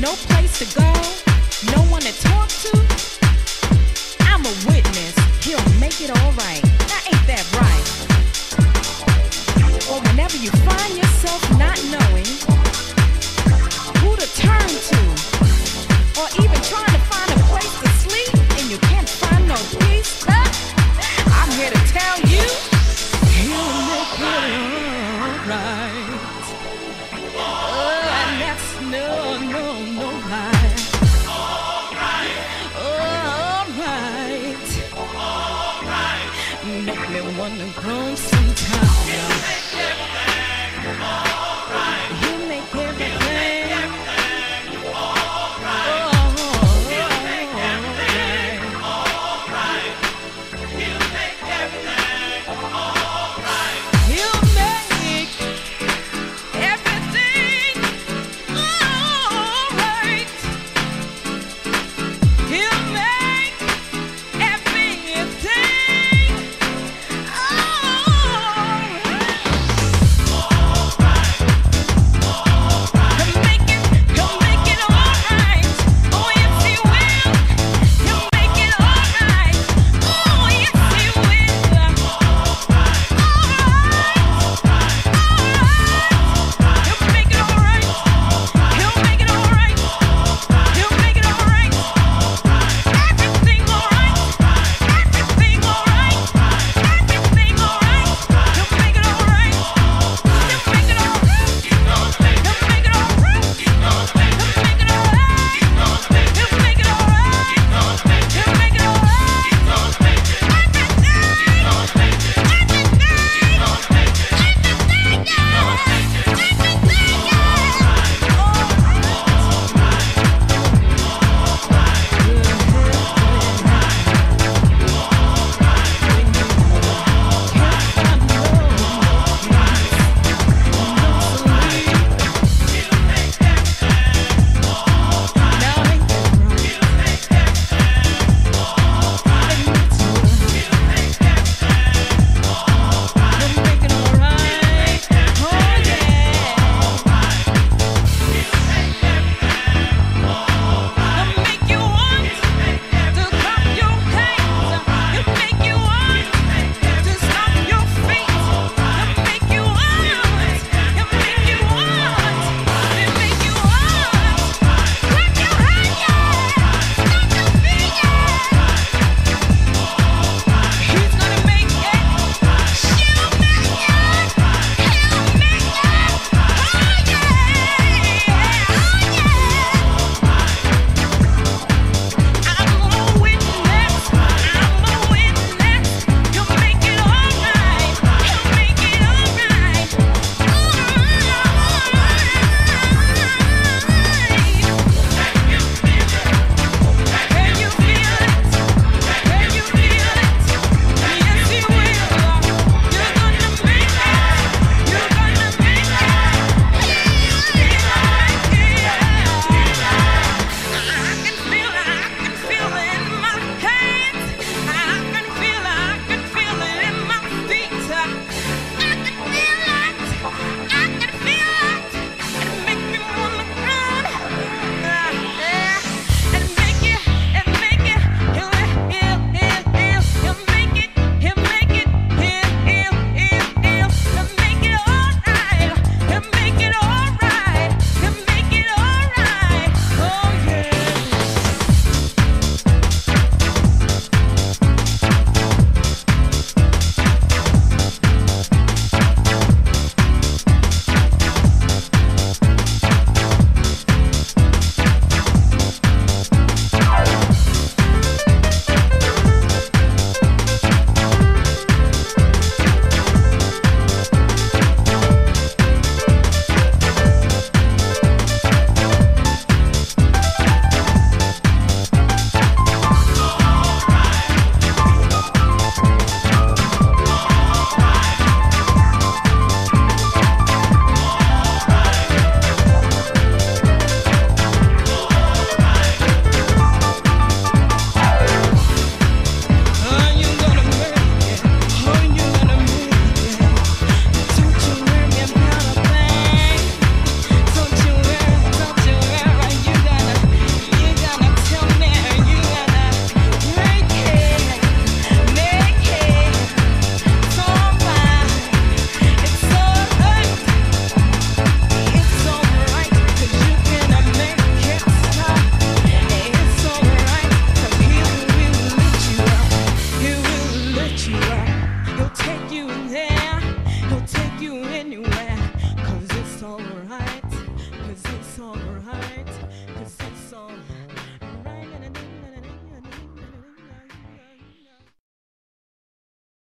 no place to go, no one to talk to. I'm a witness, he'll make it alright. Ain't that right? Or whenever you find yourself not knowing who to turn to, me wanna